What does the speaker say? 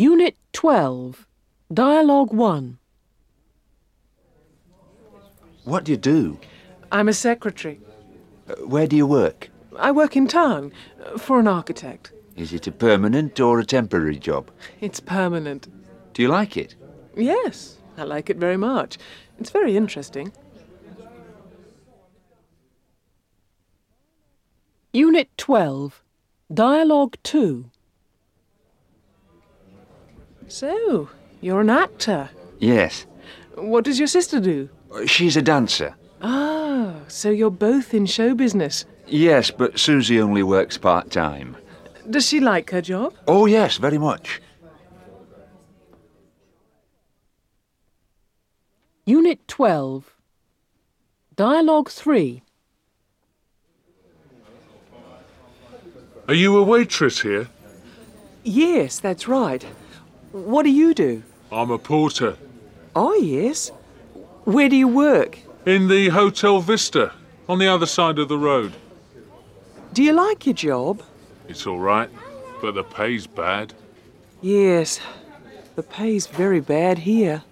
Unit 12, Dialogue 1. What do you do? I'm a secretary. Uh, Where do you work? I work in town uh, for an architect. Is it a permanent or a temporary job? It's permanent. Do you like it? Yes, I like it very much. It's very interesting. Unit 12, Dialogue 2. So, you're an actor. Yes. What does your sister do? She's a dancer. Ah, so you're both in show business. Yes, but Susie only works part time. Does she like her job? Oh, yes, very much. Unit 12, Dialogue 3. Are you a waitress here? Yes, that's right. What do you do? I'm a porter. Oh, yes. Where do you work? In the Hotel Vista, on the other side of the road. Do you like your job? It's all right, but the pay's bad. Yes. The pay's very bad here.